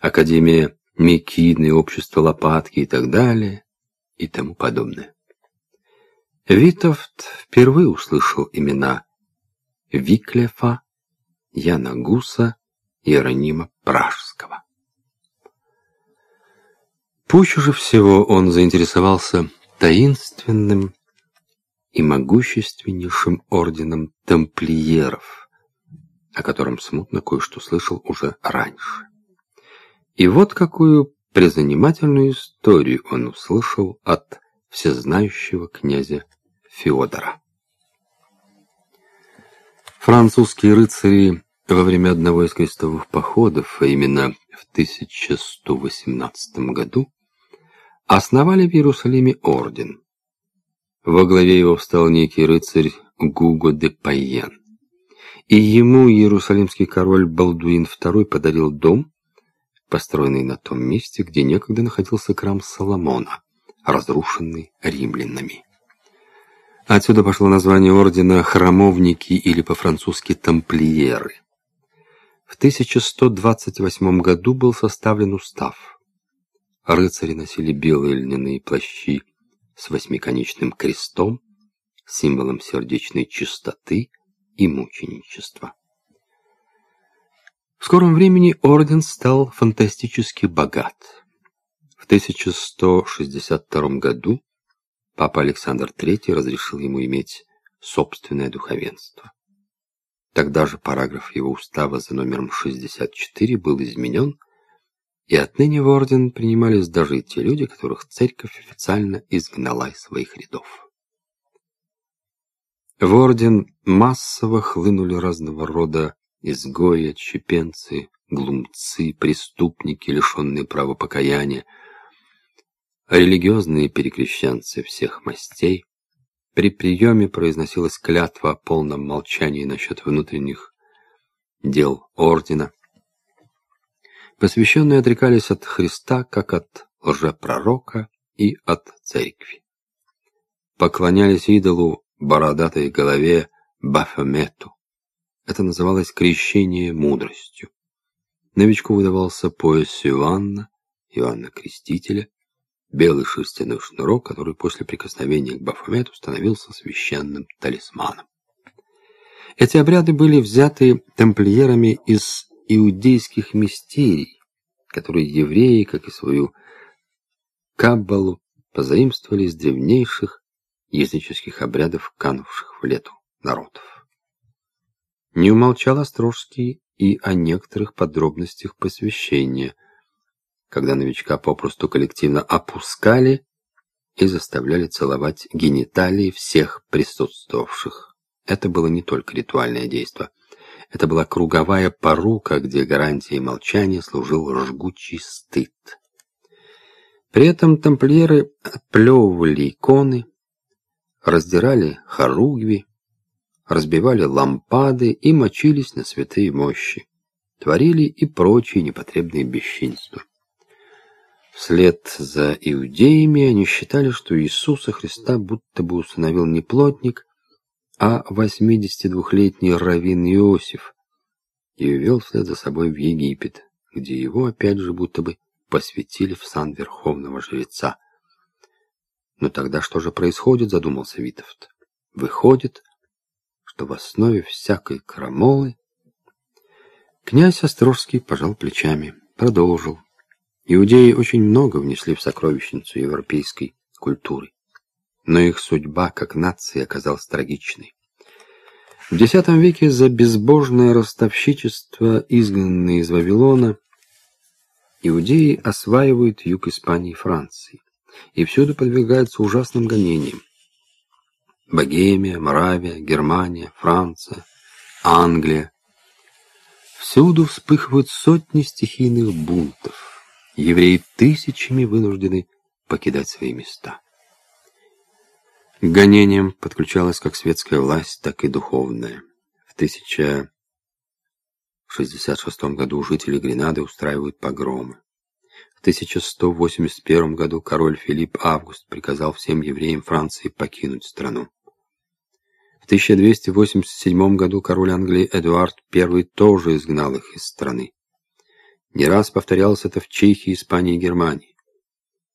Академия Микины, Общество Лопатки и так далее и тому подобное. Витовт впервые услышал имена Виклефа, Яна Гуса, Иеронима Пражского. Пуще же всего он заинтересовался таинственным и могущественнейшим орденом тамплиеров, о котором смутно кое-что слышал уже раньше. И вот какую призанимательную историю он услышал от всезнающего князя Феодора. Французские рыцари во время одного из крестовых походов, а именно в 1118 году, основали в Иерусалиме орден. Во главе его встал некий рыцарь Гуго де Пайен. И ему иерусалимский король Балдуин II подарил дом, построенный на том месте, где некогда находился храм Соломона, разрушенный римлянами. Отсюда пошло название ордена «Храмовники» или по-французски «Тамплиеры». В 1128 году был составлен устав. Рыцари носили белые льняные плащи с восьмиконечным крестом, символом сердечной чистоты и мученичества. В скором времени орден стал фантастически богат. В 1162 году папа Александр III разрешил ему иметь собственное духовенство. Тогда же параграф его устава за номером 64 был изменен, и отныне в орден принимались даже те люди, которых церковь официально изгнала из своих рядов. В орден массово хлынули разного рода изгои, отщепенцы, глумцы, преступники, лишенные права покаяния, религиозные перекрещенцы всех мастей. При приеме произносилась клятва о полном молчании насчет внутренних дел ордена. Посвященные отрекались от Христа, как от лжепророка и от церкви. Поклонялись идолу бородатой голове Бафомету. Это называлось крещение мудростью. Новичку выдавался пояс Иоанна, Иоанна Крестителя, белый шерстяной шнурок, который после прикосновения к Бафомету становился священным талисманом. Эти обряды были взяты тамплиерами из иудейских мистерий, которые евреи, как и свою каббалу, позаимствовали из древнейших языческих обрядов, канувших в лету народов. Не умолчал Острожский и о некоторых подробностях посвящения, когда новичка попросту коллективно опускали и заставляли целовать гениталии всех присутствовавших. Это было не только ритуальное действие. Это была круговая порука, где гарантией молчания служил жгучий стыд. При этом тамплиеры отплевывали иконы, раздирали хоругви, разбивали лампады и мочились на святые мощи, творили и прочие непотребные бесчинства. Вслед за иудеями они считали, что Иисуса Христа будто бы установил не плотник, а 82-летний раввин Иосиф и увел вслед за собой в Египет, где его опять же будто бы посвятили в сан верховного жреца. Но тогда что же происходит, задумался Витовт. Выходит, что в основе всякой крамолы... Князь Острожский пожал плечами, продолжил. Иудеи очень много внесли в сокровищницу европейской культуры. Но их судьба как нации оказалась трагичной. В X веке за безбожное ростовщичество, изгнанные из Вавилона, иудеи осваивают юг Испании и Франции и всюду подвигаются ужасным гонениям. Богемия, Моравия, Германия, Франция, Англия. Всюду вспыхивают сотни стихийных бунтов. Евреи тысячами вынуждены покидать свои места. К гонениям подключалась как светская власть, так и духовная. В 1066 году жители Гренады устраивают погромы. В 1181 году король Филипп Август приказал всем евреям Франции покинуть страну. 1287 году король Англии Эдуард I тоже изгнал их из страны. Не раз повторялось это в Чехии, Испании и Германии.